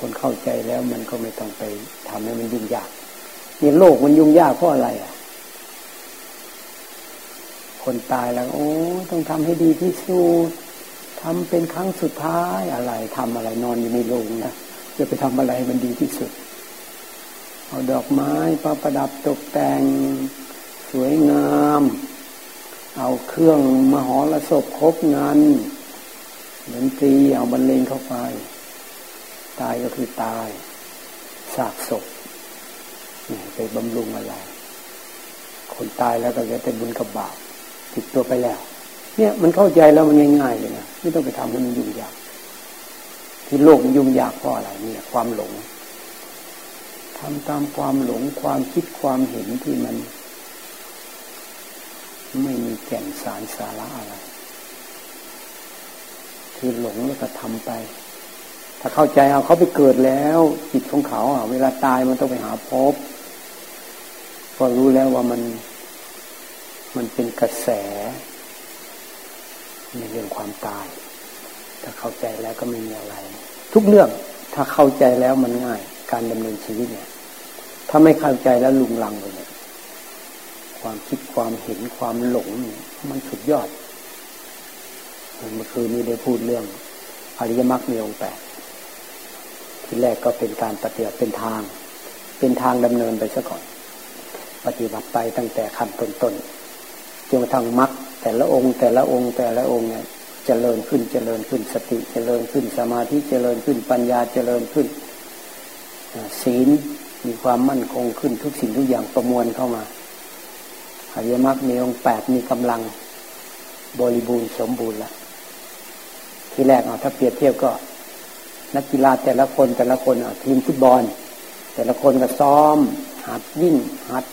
คนเข้าใจแล้วมันก็ไม่ต้องไปทำให้มันยุ่งยากนี่โลกมันยุ่งยากเพราะอะไรอะ คนตายแล้ว โอ้ต้องทำให้ดีที่สุดทำเป็นครั้งสุดท้ายอะไรทำอะไรนอนอยู่ในโรงนะจะไปทำอะไรมันดีที่สุด เอาดอกไม้ประประดับตกแต่งสวยงาม เอาเครื่องมหรสพครบงานดนตรีเอาบรรเลงเข้าไป ตายก็คือตายซากศพไปบำรุงอะไร คนตายแล้วก็จะแต่บุญกับบาปติดตัวไปแล้ว เนี่ยมันเข้าใจแล้วมันง่ายๆเลยนะไม่ต้องไปทำให้มันยุ่งยาก ที่โลกมันยุ่งยากเพราะอะไรเนี่ย ความหลงทำตามความหลงความคิดความเห็นที่มัน ไม่มีแก่นสารสาระอะไร คือหลงแล้วก็ทำไป ถ้าเข้าใจเอาเขาไปเกิดแล้วจิตของเขาอะเวลาตายมันต้องไปหาพบพอรู้แล้วว่ามันมันเป็นกระแส ในเรื่องความตาย ถ้าเข้าใจแล้วก็ไม่มีอะไร ทุกเรื่องถ้าเข้าใจแล้วมันง่าย การดำเนินชีวิตเนี่ย ถ้าไม่เข้าใจแล้วลุงลังเลยเนี่ยความคิดความเห็นความหลงเนี่ยมันสุดยอดเมื่อคืนนี้ได้พูดเรื่องอริยมรรคมีองค์แปด ที่แรกก็เป็นการปฏิบัติเป็นทาง เป็นทางดำเนินไปซะก่อน ปฏิบัติไปตั้งแต่ขั้นต้นๆจนกระทั่งมรรคแต่ละองค์ แต่ละองค์แต่ละองค์เนี่ยเจริญขึ้นเจริญขึ้นสติเจริญขึ้นสมาธิเจริญขึ้นปัญญาเจริญขึ้นศีลมีความมั่นคงขึ้นทุกสิ่งทุกอย่างประมวลเข้ามาอริยมรรคมีองค์แปดมีกำลังบริบูรณ์สมบูรณ์ล้วที่แรกเอาถ้าเปรียบเทียบก็ นักกีฬาแต่ละคนแต่ละคนทีมฟุตบอล แต่ละคนก็ซ้อม หัดวิ่ง หัด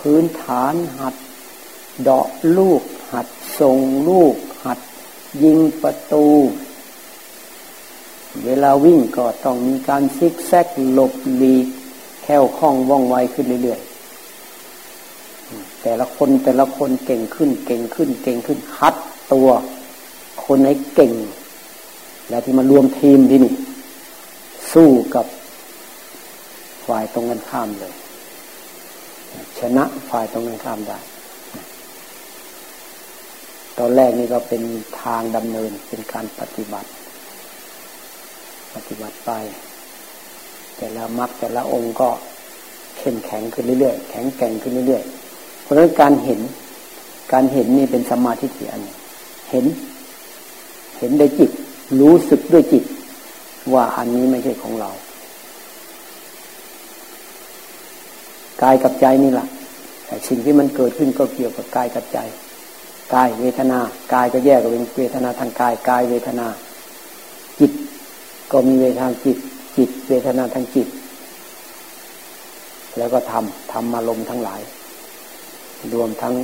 พื้นฐาน หัดเดาะลูก หัดส่งลูก หัดยิงประตู เวลาวิ่งก็ต้องมีการซิกแซกหลบหลีกแค่วคล่องว่องไวขึ้นเรื่อยๆแต่ละคนแต่ละคนเก่งขึ้น เก่งขึ้น เก่งขึ้นคัดตัว คนไหนเก่ง แล้วที่มารวมทีมที่นี่ สู้กับฝ่ายตรงกันข้ามเลย ชนะฝ่ายตรงกันข้ามได้ ตอนแรกนี่ก็เป็นทางดำเนินเป็นการปฏิบัติ ปฏิบัติไป แต่ละมรรคแต่ละองค์ก็เข้มแข็งขึ้นเรื่อยๆแข็งแกร่งขึ้นเรื่อยๆเพราะฉะนั้นการเห็นการเห็นนี่เป็นสมาธิที่อันเห็น เห็นด้จิต รู้สึกด้วยจิต ว่าอันนี้ไม่ใช่ของเรากายกับใจนี่แหละแต่สิ่งที่มันเกิดขึ้นก็เกี่ยวกับกายกับใจกายเวทนากายก็แยกเป็นเวทนาทางกายกายเวทนา จิต ก็มีเวทนาจิต จิต เวทนาทางจิต แล้วก็ทำทำมาลมทั้งหลาย รวมทั้ง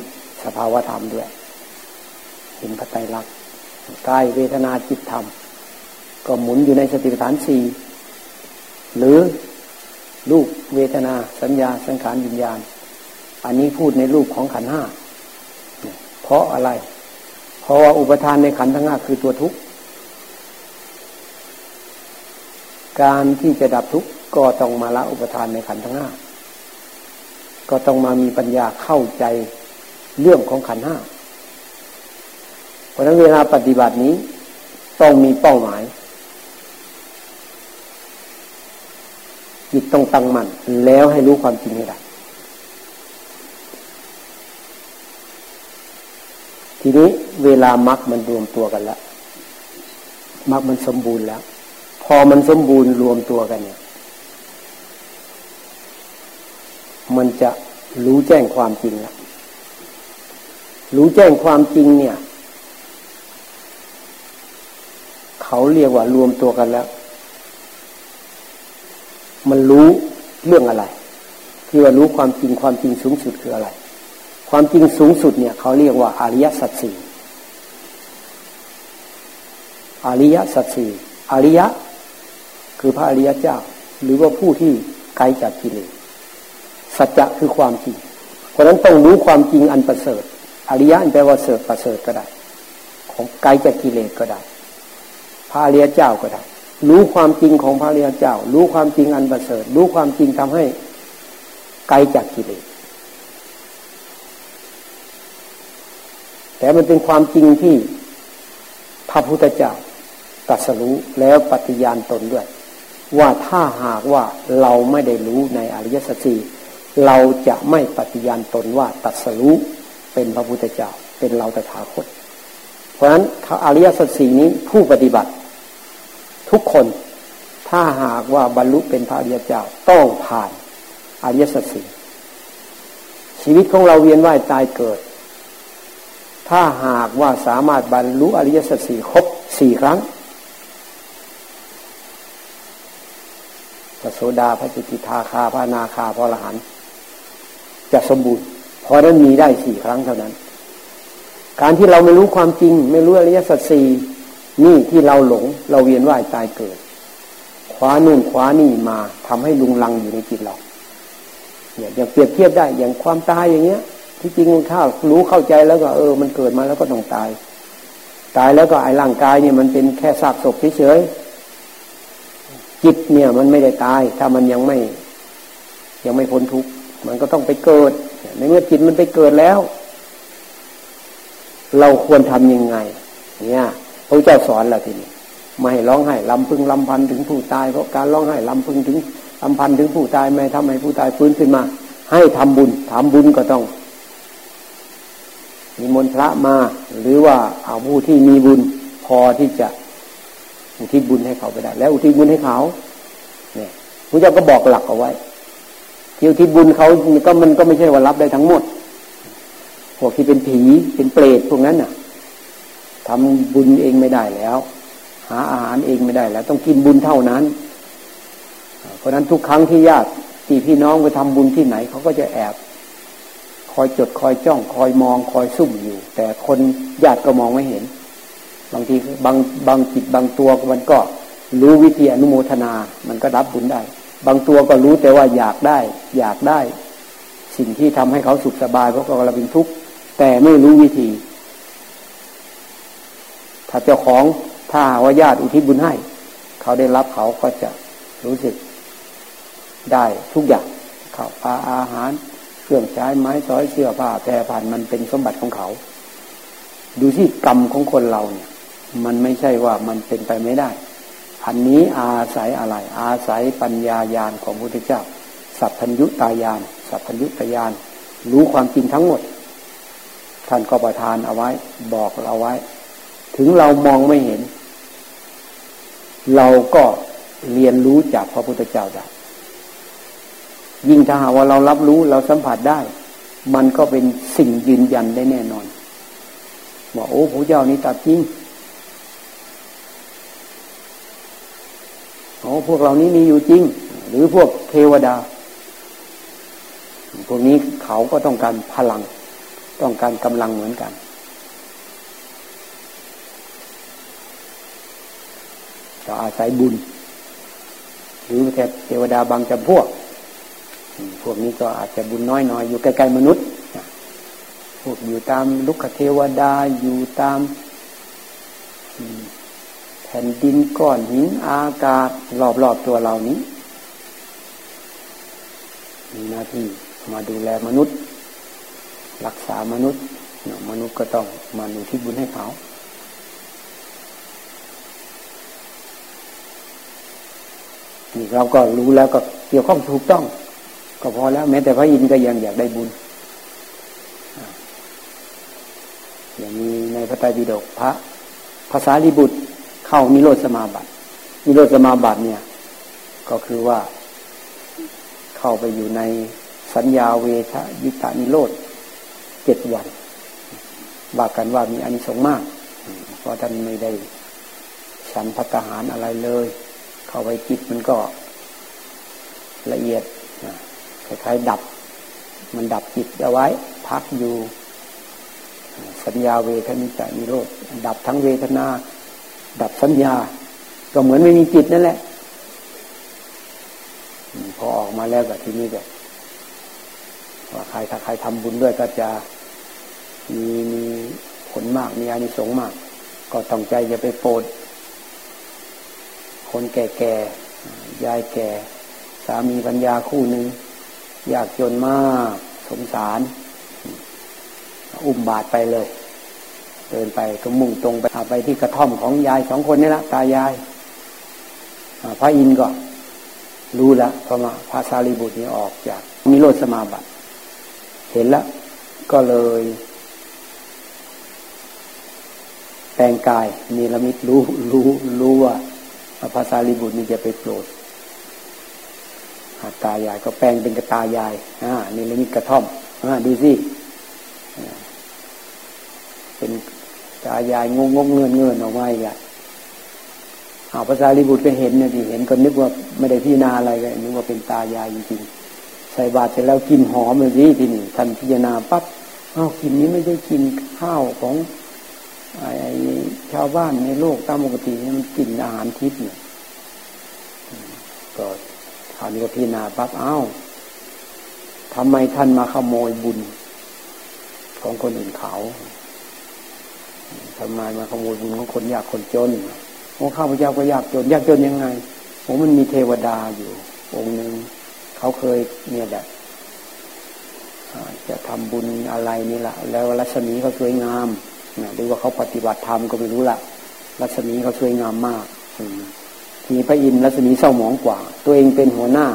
สภาวะธรรมด้วยเห็นพระไตรลักษณ์ กายเวทนาจิตธรรม ก็หมุนอยู่ในสติปัฏฐานสี่หรือรูปเวทนาสัญญาสังขารวิญญาณ อันนี้พูดในรูปของขันห้าเพราะอะไร เพราะว่าอุปทานในขันธ์ทั้งห้าคือตัวทุกข์ การที่จะดับทุกข์ก็ต้องมาละอุปทานในขันธ์ทั้งห้าก็ต้องมามีปัญญาเข้าใจเรื่องของขันธ์ห้า เพราะนั้นเวลาปฏิบัตินี้ ต้องมีเป้าหมายจิตต้องตั้งมั่นแล้วให้รู้ความจริงให้ได้ทีนี้เวลามรรคมันรวมตัวกันแล้วมรรคมันสมบูรณ์แล้ว พอมันสมบูรณ์รวมตัวกันเนี่ย มันจะรู้แจ้งความจริงแล้วรู้แจ้งความจริงเนี่ย เขาเรียกว่ารวมตัวกันแล้ว มันรู้เรื่องอะไร ที่ว่ารู้ความจริงความจริงสูงสุดคืออะไร ความจริงสูงสุดเนี่ยเขาเรียกว่าอริยสัจสี่อริยสัจสี่อริยะ คือพระอริยเจ้า หรือว่าผู้ที่ไกลจากกิเลสสัจจะคือความจริง เพราะนั้นต้องรู้ความจริงอันประเสริฐ อริยะแปลว่าเสริฐประเสริฐก็ได้ ของไกลจากกิเลสก็ได้ ระอริยเจ้าก็ได้ รู้ความจริงของพระเรียเจ้า รู้ความจริงอันประเสริฐ รู้ความจริงทำให้ไกลจากกิเลสแต่มันเป็นความจริงที่พระพุทธเจ้าตรัสรู้แล้วปฏิญาณตนด้วย ว่าถ้าหากว่าเราไม่ได้รู้ในอริยสัจสี่เราจะไม่ปฏิญาณตนว่าตรัสรู้เป็นพระพุทธเจ้า เป็นเราตถาคต เพราะฉะนั้นอริยสัจสี่นี้ผู้ปฏิบัติ ทุกคน ถ้าหากว่าบรรลุเป็นพระอริยเจ้าต้องผ่านอริยสัจสี่ชีวิตของเราเวียนว่ายตายเกิด ถ้าหากว่าสามารถบรรลุอริยสัจสี่ครบสี่ครั้งพระโสดาพระจิติทาคาพระนาคาพระอรหันต์จะสมบูรณ์เพราะนั้นมีได้สี่ครั้งเท่านั้น การที่เราไม่รู้ความจริง ไม่รู้อริยสัจสี่ นี่ที่เราหลง เราเวียนว่ายตายเกิดคว้านู่นคว้านี่มาทำให้ลุงลังอยู่ในจิตเราเนี่ยอย่างเปรียบเทียบได้อย่างความตายอย่างเงี้ย ที่จริงข้ารู้เข้าใจแล้วก็เออ มันเกิดมาแล้วก็ต้องตาย ตายแล้วก็ไอ้ร่างกายเนี่ยมันเป็นแค่ซากศพเฉยจิตเนี่ย มันไม่ได้ตาย ถ้ามันยังไม่ ยังไม่พ้นทุกข์มันก็ต้องไปเกิด ในเมื่อจิตมันไปเกิดแล้ว เราควรทํำยังไง เนี่ย ระเจ้าสอนเราทีนี้ไม่ให้ร้องไห้ลำพึงลำพันถึงผู้ตาย เพราะการร้องไห้ลำพึงถึงลำพันถึงผู้ตายไม่ทำให้ผู้ตายฟื้นขึ้นมา ให้ทำบุญทำบุญก็ต้องมีมนพระมา หรือว่าเอาผู้ที่มีบุญพอที่จะอุทิศบุญให้เขาไปได้ แล้วอุทิศบุญให้เขาเนี่ยพระเจ้าก็บอกหลักเอาไว้ที่อุทิศบุญเขาก็มันก็ไม่ใช่ว่ารับได้ทั้งหมดพวกที่เป็นผีเป็นเปรตพวกนั้นน่ะ ทำบุญเองไม่ได้แล้ว หาอาหารเองไม่ได้แล้ว ต้องกินบุญเท่านั้น เพราะนั้นทุกครั้งที่ญาติที่พี่น้องไปทำบุญที่ไหนเขาก็จะแอบ คอยจดคอยจ้อง คอยมองคอยซุ่มอยู่ แต่คนญาติก็มองไม่เห็น บางทีบางบางจิตบางตัวมันก็รู้วิธีอนุโมทนา มันก็รับบุญได้ บางตัวก็รู้แต่ว่าอยากได้ อยากได้ สิ่งที่ทำให้เขาสุขสบายเพราะเราเป็นทุกข์แต่ไม่รู้วิธี ถ้าเจ้าของถ้าว่าญาติอุทิศบุญให้ เขาได้รับเขาก็จะรู้สึกได้ทุกอย่างข้าวปลาอาหาร เครื่องใช้ไม้สอยเสื้อผ้าแพรผ่านมันเป็นสมบัติของเขา ดูที่กรรมของคนเราเนี่ย มันไม่ใช่ว่ามันเป็นไปไม่ได้ อันนี้อาศัยอะไร อาศัยปัญญายาณของพระพุทธเจ้า สัพพัญญุตายาน สัพพัญญุตายาน รู้ความจริงทั้งหมด ท่านก็ประทานเอาไว้ บอกเราไว้ ถึงเรามองไม่เห็น เราก็เรียนรู้จากพระพุทธเจ้าได้ ยิ่งถ้าหากว่าเรารับรู้เราสัมผัสได้ มันก็เป็นสิ่งยืนยันได้แน่นอนว่าโอ้พระเจ้านี้ตัดจริงโอ้พวกเรานี้มีอยู่จริง หรือพวกเทวดา พวกนี้เขาก็ต้องการพลัง ต้องการกำลังเหมือนกัน ก็อาศัยบุญ หรือแค่เทวดาบางจำพวก พวกนี้ก็อาจจะบุญน้อยหน่อยอยู่ใกล้ๆมนุษย์ พวกอยู่ตามลุกขเทวดาอยู่ตามแผ่นดินก้อนหินอากาศรอบๆตัวเรานี้มีหน้าที่มาดูแลมนุษย์ รักษามนุษย์ มนุษย์ก็ต้องมาดูที่บุญให้เขา นี่เราก็รู้แล้วก็เกี่ยวข้องถูกต้อง ก็พอแล้ว แม้แต่พระอินทร์ก็ยังอยากได้บุญอย่างนี้ในพระไตรปิฎกพระภาษาลิบุตรเข้านิโรธสมาบัตินิโรธสมาบัติเนี่ย ก็คือว่าเข้าไปอยู่ในสัญญาเวทยิตานิโรธเจ็ดวันว่ากันว่ามีอานิสงส์มากเพราะท่านไม่ได้ฉันพัฒหารอะไรเลย เข้าไปจิตมันก็ละเอียดคล้ายๆดับ มันดับจิตเอาไว้ พักอยู่ สัญญาเวทนิจานิโรธดับทั้งเวทนา ดับสัญญา ก็เหมือนไม่มีจิตนั่นแหละ พอออกมาแล้วก็ทีนี้ก็ว่าใครถ้าใครทำบุญด้วยก็จะมีมีผลมากมีอานิสงส์มาก ก็ต้องใจจะไปโปรด คนแก่ๆยายแก่ สามีปัญญาคู่หนึ่งยากจนมากสงสาร อุ้มบาดไปเลย เดินไปก็มุ่งตรงไปไปที่กระท่อมของยายสองคนนี่ละตายายพระอินก็รู้ละพระมาพระสารีบุตรนี้ออกจากมิโรธสมาบัติเห็นแล้วก็เลย แปลงกายมีละมิตรู้รู้รู้ว่า ภาษาลิบุตรนี่จะไปโปรดตายายก็แปลงเป็นกระตายายอ่านี่ละมิตกระท่อมอ่าดูสิเป็นตายายงงงเงินเงินออกมาอีกอะเอาภาษาลิบุตรก็เห็นเนี่ยดิเห็นก็นึกว่าไม่ได้พี่นาอะไรเลยนึกว่าเป็นตายายจริงๆใส่บาตรเสร็จแล้วกินหอมเลยสิทีนี่ท่านพิจารณาปั๊บอ้าวกินนี้ไม่ได้กินข้าวของ ไอ้ชาวบ้านในโลกตามปกติเนี่ยมันกินอาหารทิพย์เนี่ยก็คราวนี้ก็พี่นาปั๊บเอ้าทำไมท่านมาขโมยบุญ ของคนอื่นเขาทำไมมาขโมยบุญของคนยากคนจนโอ้ข้าพเจ้าก็ยากจน ยากจนยังไงโอ้มันมีเทวดาอยู่ องค์หนึ่งเขาเคยเนี่ยแหละจะทำบุญอะไรนี่แหละแล้วรัศมีเขาสวยงาม หรือว่าเขาปฏิบัติธรรมก็ไม่รู้ละรัศมีเขาสวยงามมากทีพระอินทร์รัศมีเศร้าหมองกว่า ตัวเองเป็นหัวหน้า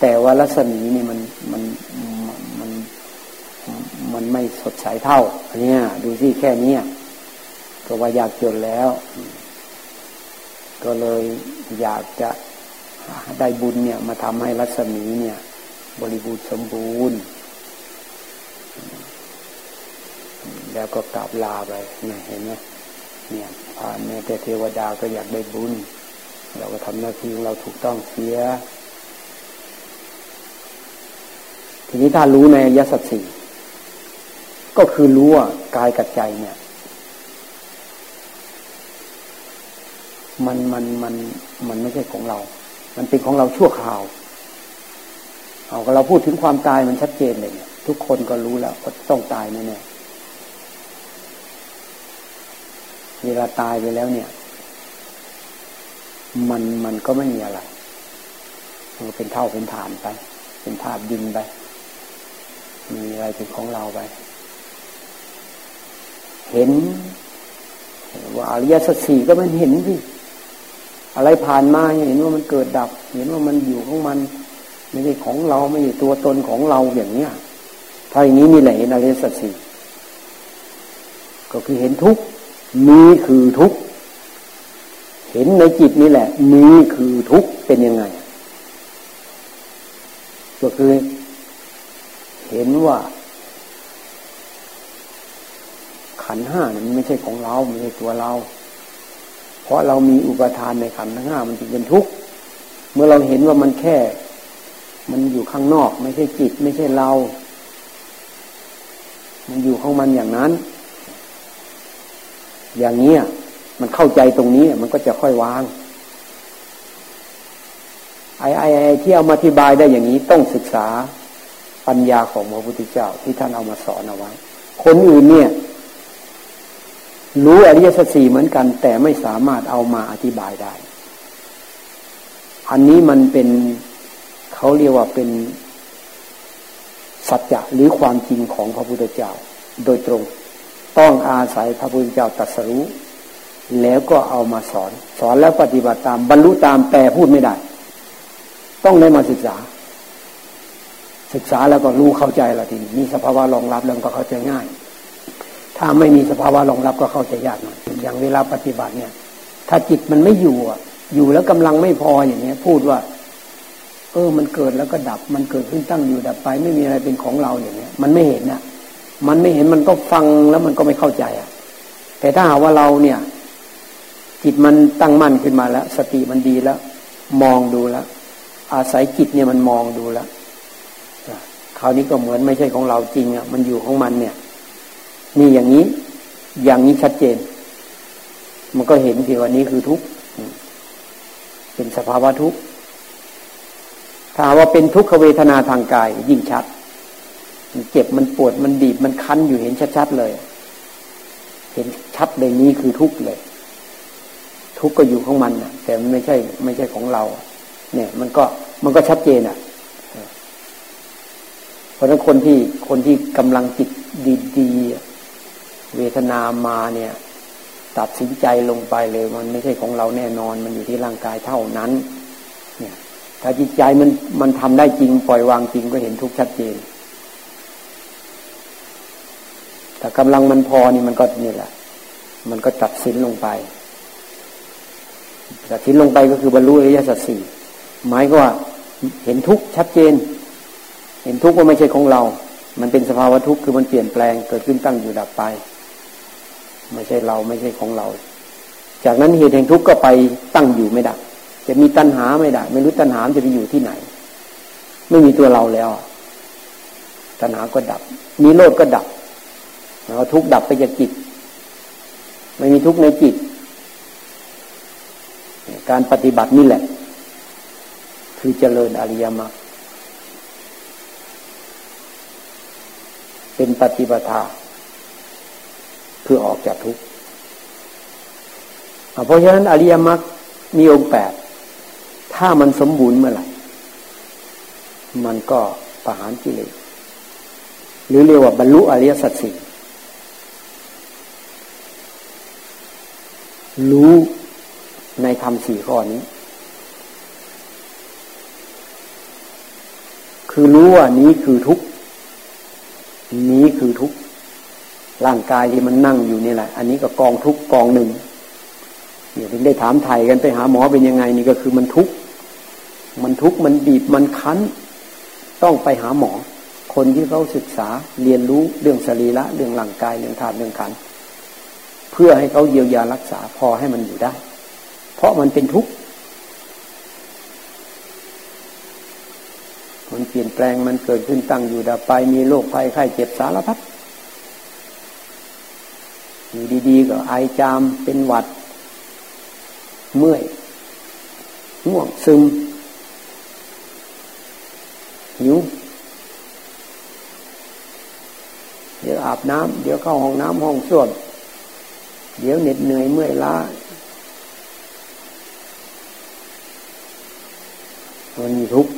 แต่ว่ารัศมีนี่มันมันมันมันไม่สดใสเท่าอันนี้ดูสิแค่นี้ก็ว่าอยากจนแล้ว ก็เลยอยากจะได้บุญเนี่ย มาทำให้รัศมีเนี่ย บริบูรณ์สมบูรณ์ แล้วก็กราบลาไปเนี่ยเห็นไหมเนี่ยผ่านแม้แต่เทวดาก็อยากได้บุญ เราก็ทำหน้าที่ของเราถูกต้องเสีย ทีนี้ถ้ารู้ในยสัตสีก็คือรู้ว่ากายกับใจเนี่ย มันมันมันมันไม่ใช่ของเรา มันเป็นของเราชั่วคราว เอาเราพูดถึงความตายมันชัดเจนเลยเนี่ยทุกคนก็รู้แล้วว่าต้องตายแน่ เวลาตายไปแล้วเนี่ย มันมันก็ไม่มีอะไรมันเป็นเท่าเป็นฐานไป เป็นธาตุดินไป มีอะไรเป็นของเราไป เห็น ว่าอริยสัจสี่ก็มันเห็นสิอะไรผ่านมาเห็นว่ามันเกิดดับ เห็นว่ามันอยู่ของมัน ไม่ใช่ของเราไม่ใช่ตัวตนของเราอย่างเนี้ยถ้าอย่างนี้นี่แหละเห็นอริยสัจสี่ก็คือเห็นทุกข์ มีคือทุกข์เห็นในจิตนี่แหละมีคือทุกข์เป็นยังไง ก็คือ เห็นว่า ขันห้ามันไม่ใช่ของเราไม่ใช่ตัวเรา เพราะเรามีอุปทานในขันทั้งห้ามันจึงเป็นทุกข์เมื่อเราเห็นว่ามันแค่ มันอยู่ข้างนอก ไม่ใช่จิต ไม่ใช่เรา มันอยู่ของมันอย่างนั้น อย่างนี้มันเข้าใจตรงนี้มันก็จะค่อยวาง ไอ้ไอ้ไอ้ที่เอามาอธิบายได้อย่างนี้ต้องศึกษาปัญญาของพระพุทธเจ้า ที่ท่านเอามาสอนเอาไว้ คนอื่นเนี่ย รู้อริยสัจสี่เหมือนกัน แต่ไม่สามารถเอามาอธิบายได้ อันนี้มันเป็นเขาเรียกว่าเป็นสัจจะหรือความจริงของพระพุทธเจ้าโดยตรง ต้องอาศัยพระพุทธเจ้าตรัสรู้ แล้วก็เอามาสอน สอนแล้วปฏิบัติตามบรรลุตามแปลพูดไม่ได้ ต้องได้มาศึกษา ศึกษาแล้วก็รู้เข้าใจละทีนี้มีสภาวะรองรับแล้วก็เข้าใจง่าย ถ้าไม่มีสภาวะรองรับก็เข้าใจยากหน่อยอย่างเวลาปฏิบัติเนี่ย ถ้าจิตมันไม่อยู่อะ อยู่แล้วกำลังไม่พออย่างเนี้ย พูดว่าเออ มันเกิดแล้วก็ดับ มันเกิดขึ้นตั้งอยู่ดับไป ไม่มีอะไรเป็นของเราอย่างเนี้ย มันไม่เห็นนะ มันไม่เห็นมันก็ฟังแล้วมันก็ไม่เข้าใจอะ แต่ถ้าหาว่าเราเนี่ย จิตมันตั้งมั่นขึ้นมาแล้ว สติมันดีแล้ว มองดูแล้ว อาศัยจิตเนี่ยมันมองดูแล้วคราวนี้ก็เหมือนไม่ใช่ของเราจริงอะ มันอยู่ของมันเนี่ยนี่อย่างนี้ อย่างนี้ชัดเจน มันก็เห็นที่วันนี้คือทุกข์เป็นสภาวะทุกข์ถ้าว่าเป็นทุกขเวทนาทางกายยิ่งชัด มันเจ็บมันปวดมันบีบมันคั้นอยู่เห็นชัดๆเลย เห็นชัดเลยนี้คือทุกข์เลย ทุกข์ก็อยู่ของมันนะแต่มันไม่ใช่ ไม่ใช่ของเรา เนี่ย มันก็มันก็ชัดเจนอะเพราะฉะนั้นคนที่คนที่กำลังจิตดีๆเวทนามาเนี่ย ตัดสินใจลงไปเลย มันไม่ใช่ของเราแน่นอน มันอยู่ที่ร่างกายเท่านั้น เนี่ย ถ้าจิตใจมันมันทำได้จริงปล่อยวางจริงก็เห็นทุกข์ชัดเจน แต่กำลังมันพอนี่มันก็นี่แหละ มันก็ตัดสินลงไป ตัดสินลงไปก็คือบรรลุอริยสัจสี่หมายก็ว่าเห็นทุกข์ชัดเจน เห็นทุกข์ว่าไม่ใช่ของเรา มันเป็นสภาวะทุกข์คือมันเปลี่ยนแปลงเกิดขึ้นตั้งอยู่ดับไป ไม่ใช่เราไม่ใช่ของเรา จากนั้นเหตุแห่งทุกข์ก็ไปตั้งอยู่ไม่ได้จะมีตัณหาไม่ได้ ไม่รู้ตัณหาจะไปอยู่ที่ไหน ไม่มีตัวเราแล้ว ตัณหาก็ดับ มีโลดก็ดับ แล้วทุกข์ดับไปจากจิต ไม่มีทุกข์ในจิต การปฏิบัตินี่แหละ คือเจริญอริยมรรคเป็นปฏิปทา เพื่อออกจากทุกข์เพราะฉะนั้นอริยมรรคมีองค์แปด ถ้ามันสมบูรณ์เมื่อไหร่ มันก็ประหารกิเลสหรือเรียกว่าบรรลุอริยสัจสี่ รู้ในธรรมสี่ข้อนี้ คือรู้ว่านี้คือทุกนี้คือทุกร่างกายที่มันนั่งอยู่นี่แหละ อันนี้ก็กองทุกกองหนึ่งเนี่ยถึงได้ถามไทยกันไปหาหมอเป็นยังไงนี่ก็คือมันทุกมันทุกมันบีบมันคั้น ต้องไปหาหมอ คนที่เขาศึกษาเรียนรู้เรื่องสรีระเรื่องร่างกายเรื่องธาตุเรื่องขันธ์ เพื่อให้เขาเยียวยารักษาพอให้มันอยู่ได้ เพราะมันเป็นทุกข์มันเปลี่ยนแปลงมันเกิดขึ้นตั้งอยู่ดับไปมีโรคภัยไข้เจ็บสารพัดอยู่ดีๆก็ไอจามเป็นหวัด เมื่อยง่วงซึม หิว เดี๋ยวอาบน้ำเดี๋ยวเข้าห้องน้ำห้องส้วม เดี๋ยวเหน็ดเหนื่อยเมื่อยล้ามันมีทุกข์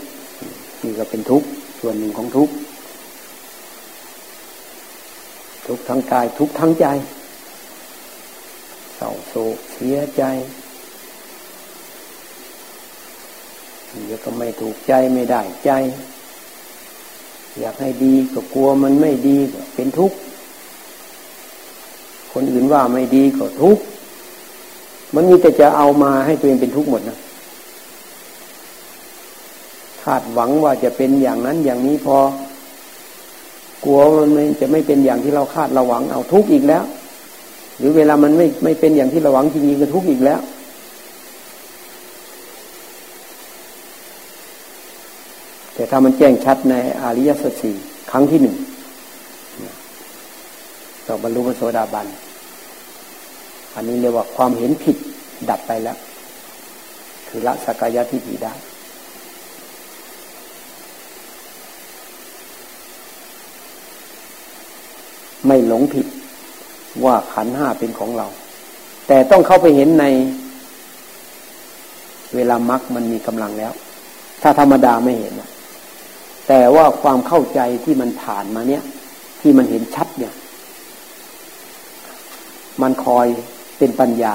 นี่ก็เป็นทุกข์ส่วนหนึ่งของทุกข์ทุกทั้งกายทุกทั้งใจเศร้าโศกเสียใจเดี๋ยวก็ไม่ถูกใจไม่ได้ใจ อยากให้ดีก็กลัวมันไม่ดีก็เป็นทุกข์ คนอื่นว่าไม่ดีก็ทุกข์มันมีแต่จะเอามาให้ตัวเองเป็นทุกข์หมดนะคาดหวังว่าจะเป็นอย่างนั้นอย่างนี้พอกลัวมันไม่จะไม่เป็นอย่างที่เราคาดเราหวังเอาทุกข์อีกแล้ว หรือเวลามันไม่ไม่เป็นอย่างที่เราหวังจริงๆก็ทุกข์อีกแล้ว แต่ถ้ามันแจ้งชัดในอริยสัจสี่ครั้งที่หนึ่ง ต่อบรรลุพระโสดาบัน อันนี้เรียกว่าความเห็นผิดดับไปแล้ว คือละสกายทิฏฐิได้ไม่หลงผิดว่าขันห้าเป็นของเรา แต่ต้องเข้าไปเห็นใน เวลามักมันมีกำลังแล้ว ถ้าธรรมดาไม่เห็นแต่ว่าความเข้าใจที่มันผ่านมาเนี้ยที่มันเห็นชัดเนี่ย มันคอยเป็นปัญญา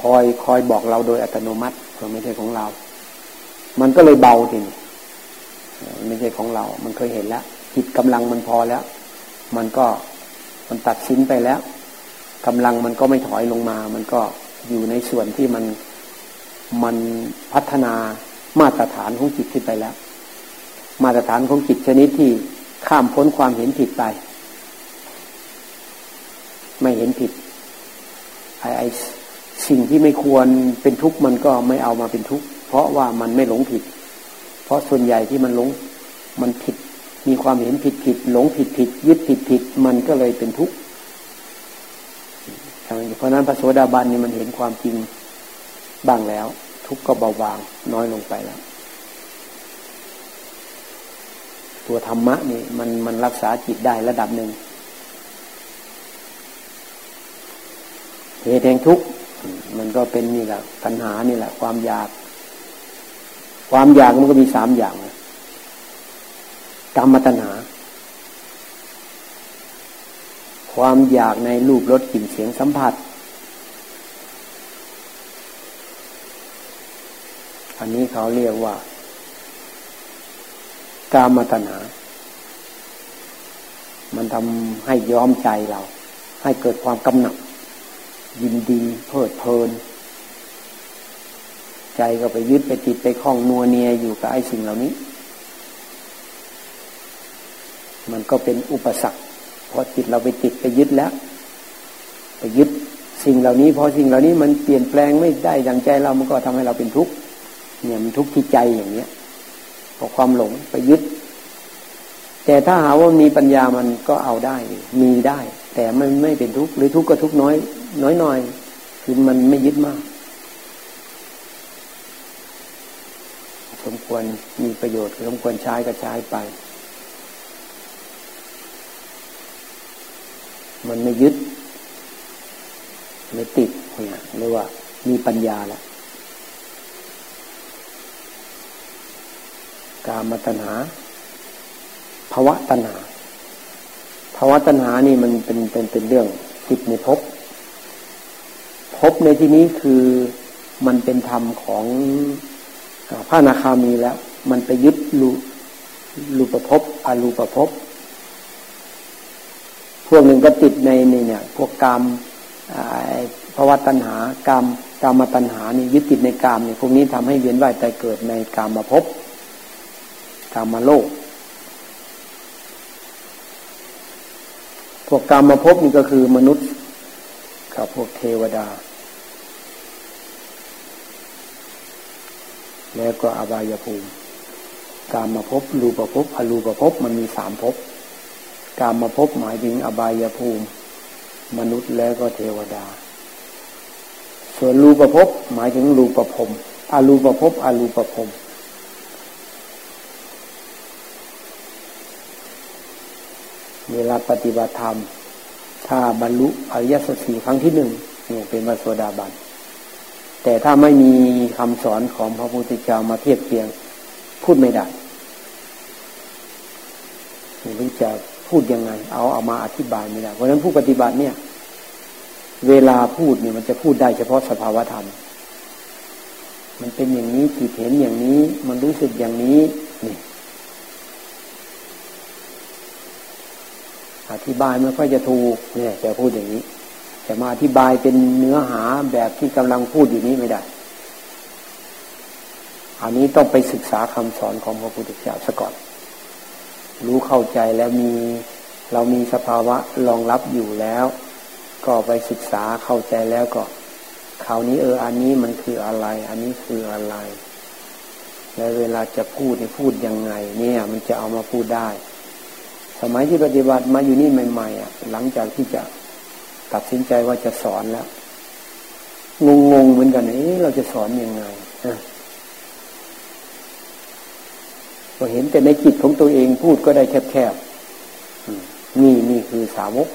คอยคอยบอกเราโดยอัตโนมัติเพราะไม่ใช่ของเรา มันก็เลยเบาทีนี้ไม่ใช่ของเรา มันเคยเห็นแล้ว จิตกำลังมันพอแล้ว มันก็มันตัดสินไปแล้วกำลังมันก็ไม่ถอยลงมา มันก็อยู่ในส่วนที่มันมันพัฒนามาตรฐานของจิตขึ้นไปแล้ว มาตรฐานของจิตชนิดที่ข้ามพ้นความเห็นผิดไป ไม่เห็นผิดไอไอสิ่งที่ไม่ควรเป็นทุกข์มันก็ไม่เอามาเป็นทุกข์เพราะว่ามันไม่หลงผิด เพราะส่วนใหญ่ที่มันหลงมันผิด มีความเห็นผิดผิด หลงผิดผิด ยึดผิดผิด มันก็เลยเป็นทุกข์เพราะนั้นพระโสดาบันนี่มันเห็นความจริงบ้างแล้ว ทุกข์ก็เบาบางน้อยลงไปแล้ว ตัวธรรมะนี่มันมันรักษาจิตได้ระดับหนึ่งเหตุแห่งทุกข์มันก็เป็นนี่แหละปัญหานี่แหละ ความอยาก ความอยากมันก็มีสามอย่างกรรมตัณหา ความอยากในรูปรสกลิ่นเสียงสัมผัส อันนี้เขาเรียกว่า กามตัณหา มันทำให้ย้อมใจเรา ให้เกิดความกำหนัดยินดีเพลิดเพลิน ใจก็ไปยึดไปติดไปคล้องนัวเนียอยู่กับไอ้สิ่งเหล่านี้ มันก็เป็นอุปสรรคเพราะจิตเราไปติดไปยึดแล้ว ไปยึดสิ่งเหล่านี้พอสิ่งเหล่านี้มันเปลี่ยนแปลงไม่ได้ดังใจเรามันก็ทำให้เราเป็นทุกข์เนี่ยมันทุกข์ที่ใจอย่างเนี้ย เพราะความหลงไปยึด แต่ถ้าหาว่ามีปัญญามันก็เอาได้ มีได้ แต่มันไม่เป็นทุกข์หรือทุกข์ก็ทุกข์น้อย น้อยหน่อย คือมันไม่ยึดมากสมควรมีประโยชน์สมควรใช้ก็ใช้ไป มันไม่ยึดไม่ติดเนี่ยเรียกว่ามีปัญญาแล้ว กามตัณหาภาวะตัณหาภาวะตัณหานี่มันเป็นเป็นเป็นเรื่องติดในภพภพในที่นี้คือมันเป็นธรรมของพระนาคามีแล้ว มันไปยึดรูรูปภพอรูปภพพวกหนึ่งก็ติดในนี่เนี่ย พวกกรรมภาวะตัณหากรรมกรรมตัณหานี่ยึดติดในกรรมนี่ยพวกนี้ทำให้เวียนว่ายตายเกิดในกรรมภพ กรรมาโลก พวกกรรมาภพนี่ก็คือมนุษย์กับพวกเทวดา แล้วก็อบายภูมิการมาพบรูปภพอรูปภพมันมีสามภพการมาพบหมายถึงอบายภูมิ มนุษย์แล้วก็เทวดา ส่วนรูปภพหมายถึงรูปภพอรูปภพอรูปภพ เวลาปฏิบัติธรรม ถ้าบรรลุอริยสัจสี่ครั้งที่หนึ่งเนี่ยเป็นมาสวดาบัน แต่ถ้าไม่มีคำสอนของพระพุทธเจ้ามาเทียบเทียง พูดไม่ได้ไม่รู้จะพูดยังไง เอาเอามาอธิบายไม่ได้ เพราะฉะนั้นผู้ปฏิบัติเนี่ย เวลาพูดเนี่ยมันจะพูดได้เฉพาะสภาวธรรม มันเป็นอย่างนี้จิตเห็นอย่างนี้ มันรู้สึกอย่างนี้นี่ อธิบายไม่ค่อยจะถูกเนี่ยจะพูดอย่างนี้จะมาอธิบายเป็นเนื้อหาแบบที่กำลังพูดอยู่นี้ไม่ได้ อันนี้ต้องไปศึกษาคำสอนของพระพุทธเจ้าซะก่อน รู้เข้าใจแล้วมีเรามีสภาวะรองรับอยู่แล้ว ก็ไปศึกษาเข้าใจแล้วก็คราวนี้เออ อันนี้มันคืออะไร อันนี้คืออะไร แล้วเวลาจะพูดเนี่ยพูดยังไง เนี่ย มันจะเอามาพูดได้ สมัยที่ปฏิบัติมาอยู่นี่ใหม่ๆอะ หลังจากที่จะตัดสินใจว่าจะสอนแล้วงงๆเหมือนกันเอ๊ะเราจะสอนยังไงพอเห็นแต่ในจิตของตัวเองพูดก็ได้แคบๆนี่นี่คือสาวก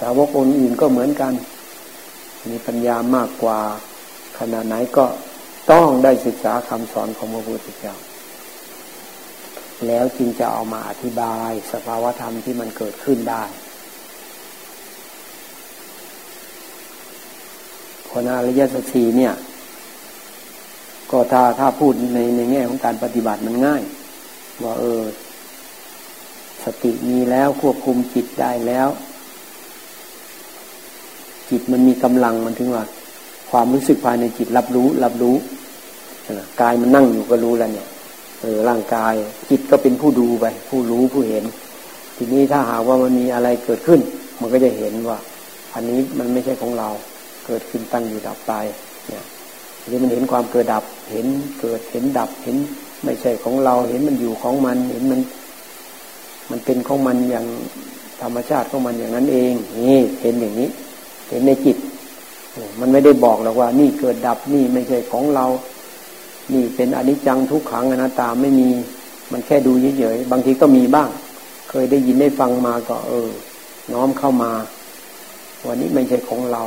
สาวกคนอื่นก็เหมือนกัน มีปัญญามากกว่า ขนาดไหนก็ ต้องได้ศึกษาคำสอนของพระพุทธเจ้า แล้วจึงจะเอามาอธิบายสภาวธรรมที่มันเกิดขึ้นได้คนอริยสัจสีเนี่ย ก็ถ้าถ้าพูดในในแง่ของการปฏิบัติมันง่าย ว่าเออ สติมีแล้วควบคุมจิตได้แล้ว จิตมันมีกำลังมันถึงว่าความรู้สึกภายในจิตรับรู้ รับรู้ กายมันนั่งอยู่ก็รู้แล้วเนี่ยเออร่างกายจิตก็เป็นผู้ดูไป ผู้รู้ผู้เห็น ทีนี้ถ้าหากว่ามันมีอะไรเกิดขึ้น มันก็จะเห็นว่า อันนี้มันไม่ใช่ของเรา เกิดขึ้นตั้งอยู่ดับไปเนี่ยทีนี้มันเห็นความเกิดดับ เห็นเกิดเห็นดับเห็น ไม่ใช่ของเราเห็นมันอยู่ของมันเห็นมัน มันเป็นของมันอย่างธรรมชาติของมันอย่างนั้นเองนี่เห็นอย่างนี้ เห็นในจิต มันไม่ได้บอกหรอกว่า นี่เกิดดับนี่ไม่ใช่ของเรา นี่เป็นอนิจจังทุกขังอนัตตาไม่มีมันแค่ดูเฉยๆบางทีก็มีบ้าง เคยได้ยินได้ฟังมาก็ เออ น้อมเข้ามา วันนี้ไม่ใช่ของเรา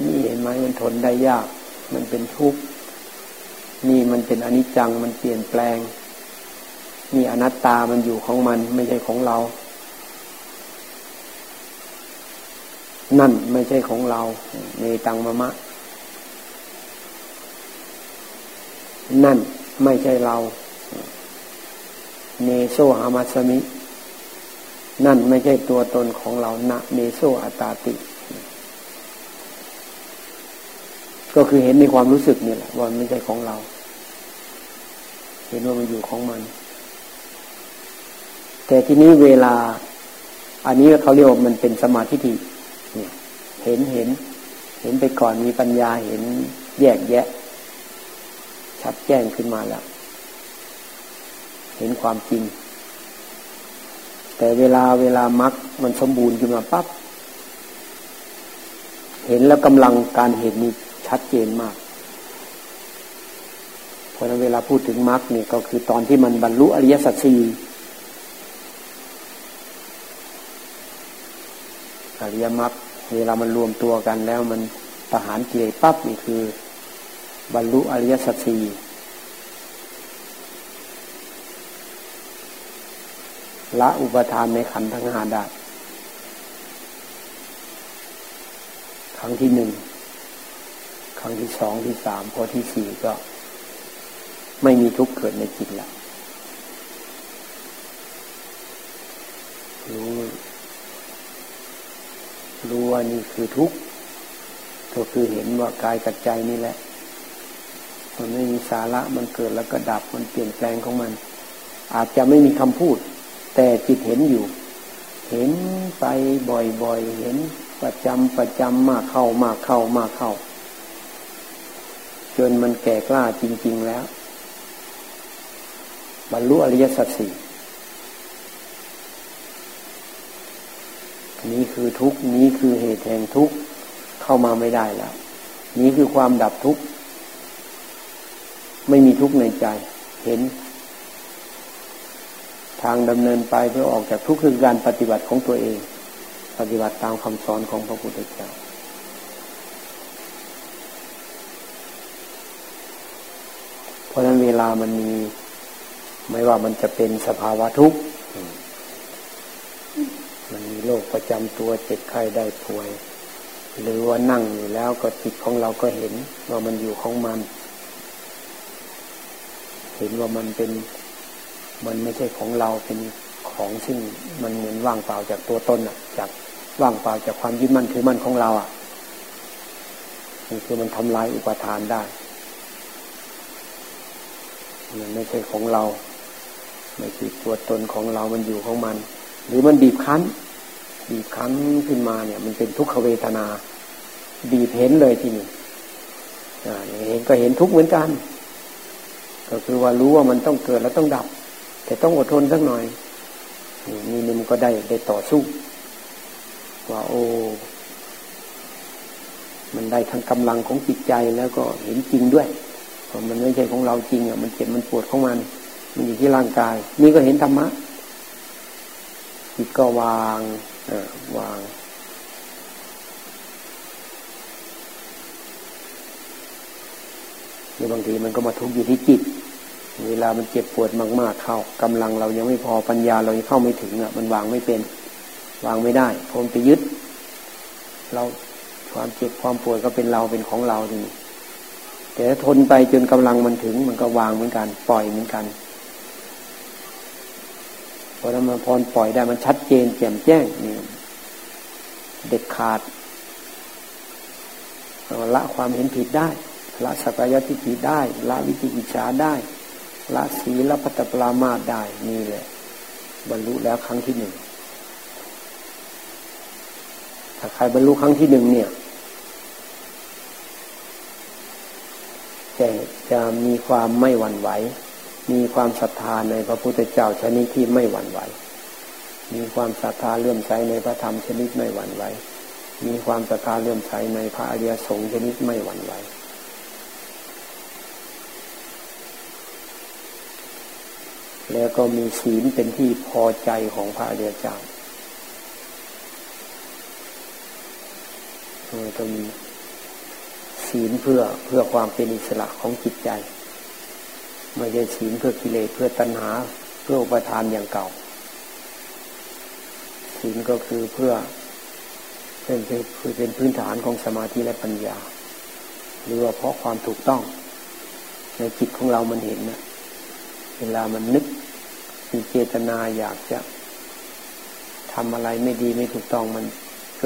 นี่เห็นไหมมันทนได้ยาก มันเป็นทุกข์นี่มันเป็นอนิจจังมันเปลี่ยนแปลง นี่อนัตตามันอยู่ของมันไม่ใช่ของเรา นั่นไม่ใช่ของเราเนตังมะมะ นั่นไม่ใช่เรา เนโซหามาสมิ นั่นไม่ใช่ตัวตนของเรานะเนโซอัตาติ ก็คือเห็นในความรู้สึกนี่แหละว่าไม่ใช่ของเรา เห็นว่ามันอยู่ของมัน แต่ทีนี้เวลา อันนี้เขาเรียกว่ามันเป็นสมาธิิเนี่ย เห็นเห็น เห็นไปก่อนมีปัญญาเห็นแยกแยะ ชัดแจ้งขึ้นมาแล้ว เห็นความจริง แต่เวลาเวลามักมันสมบูรณ์ขึ้นมาปั๊บเห็นแล้วกำลังการเห็นนี่ชัดเจนมากเพราะนั้นเวลาพูดถึงมรรคนี่ก็คือตอนที่มันบรรลุอริยสัจสี่อริยมรรคเวลามันรวมตัวกันแล้วมันประหารกิเลสปั๊บนี่คือ บรรลุอริยสัจสี่ละอุปทานในขันธ์ทั้งห้าได้ครั้งที่หนึ่งครั้งที่สองที่สามพอที่สี่ก็ ไม่มีทุกข์เกิดในจิตละรู้รู้ว่านี่คือทุกข์ก็คือเห็นว่ากายกับใจนี่แหละ มันไม่มีสาระมันเกิดแล้วก็ดับมันเปลี่ยนแปลงของมัน อาจจะไม่มีคำพูด แต่จิตเห็นอยู่ เห็นไปบ่อยๆเห็นประจำประจำมากเข้ามากเข้ามากเข้า จนมันแก่กล้าจริง ๆแล้ว บรรลุอริยสัจสี่นี้คือทุกนี้คือเหตุแห่งทุกเข้ามาไม่ได้แล้วนี้คือความดับทุกข์ ไม่มีทุกข์ในใจ เห็น ทางดำเนินไปเพื่อออกจากทุกข์คือการปฏิบัติของตัวเอง ปฏิบัติตามคำสอนของพระพุทธเจ้าเพราะนั้นเวลามันมี ไม่ว่ามันจะเป็นสภาวะทุกข์มันมีโรคประจำตัวเจ็บไข้ได้ป่วย หรือว่านั่งอยู่แล้วก็จิตของเราก็เห็นว่ามันอยู่ของมัน เห็นว่ามันเป็นมันไม่ใช่ของเราเป็นของซึ่งมันเหมือนว่างเปล่าจากตัวตนอะ จากว่างเปล่าจากความยึดมั่นถือมั่นของเราอะนี่คือมันทำลายอุปทานได้มันไม่ใช่ของเรา ไม่ใช่ตัวตนของเรา มันอยู่ของมัน หรือมันบีบคั้น บีบคั้นขึ้นมาเนี่ย มันเป็นทุกขเวทนา บีบเห็นเลยที่นี่เห็นก็เห็นทุกเหมือนกัน ก็คือว่ารู้ว่ามันต้องเกิดแล้วต้องดับ แต่ต้องอดทนสักหน่อยนี่นี่มันก็ได้ได้ต่อสู้ว่าโอ้มันได้ทั้งกำลังของจิตใจแล้วก็เห็นจริงด้วยเพราะมันไม่ใช่ของเราจริงอะมันเจ็บมันปวดของมัน มันอยู่ที่ร่างกาย นี่ก็เห็นธรรมะจิตก็วางอวาง ในบางทีมันก็มาทุกข์อยู่ที่จิต เวลามันเจ็บปวดมากๆเข้ากำลังเรายังไม่พอปัญญาเรายังเข้าไม่ถึงอะ มันวางไม่เป็น วางไม่ได้พมไปยึด เราความเจ็บความปวดก็เป็นเราเป็นของเราทีนี้แต่ถ้าทนไปจนกำลังมันถึง มันก็วางเหมือนกัน ปล่อยเหมือนกันพอแล้วมันพรปล่อยได้มันชัดเจนแจ่มแจ้งนี่เด็ดขาดละความเห็นผิดได้ ละสักยะทิฏฐิได้ ละวิจิกิจฉาได้ ละศีละพัตปรามาได้นี่แหละ บรรลุแล้วครั้งที่หนึ่งถ้าใครบรรลุครั้งที่หนึ่งเนี่ยจะมีความไม่หวั่นไหว มีความศรัทธาในพระพุทธเจ้าชนิดที่ไม่หวั่นไหว มีความศรัทธาเลื่อมใสในพระธรรมชนิดไม่หวั่นไหว มีความศรัทธาเลื่อมใสในพระอริยสงฆ์ชนิดไม่หวั่นไหว แล้วก็มีศีลเป็นที่พอใจของพระเดียเจ้าต้องมีศีลเพื่อเพื่อความเป็นอิสระของจิตใจไม่ใช่ศีลเพื่อกิเลสเพื่อตัณหา เพื่ออุปทานอย่างเก่าศีลก็คือเพื่อเป็นคือเป็นพื้นฐานของสมาธิและปัญญา หรือว่าเพราะความถูกต้อง ในจิตของเรามันเห็นนะเวลามันนึก มีเจตนาอยากจะทำอะไรไม่ดีไม่ถูกต้องมัน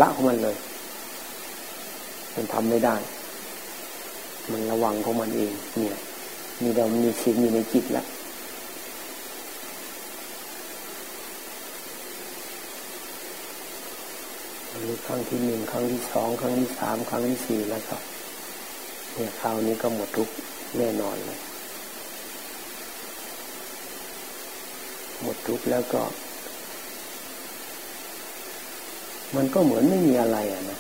ละของมันเลย มันทำไม่ได้ มันระวังของมันเอง เนี่ยมีเรามีศีลอยู่ในจิตแล้วครั้งที่หนึ่งครั้งที่สองครั้งที่สามครั้งที่สี่แล้วก็เนี่ยคราวนี้ก็หมดทุกแน่นอนเลย หมดทุกข์แล้วก็ มันก็เหมือนไม่มีอะไรอะนะ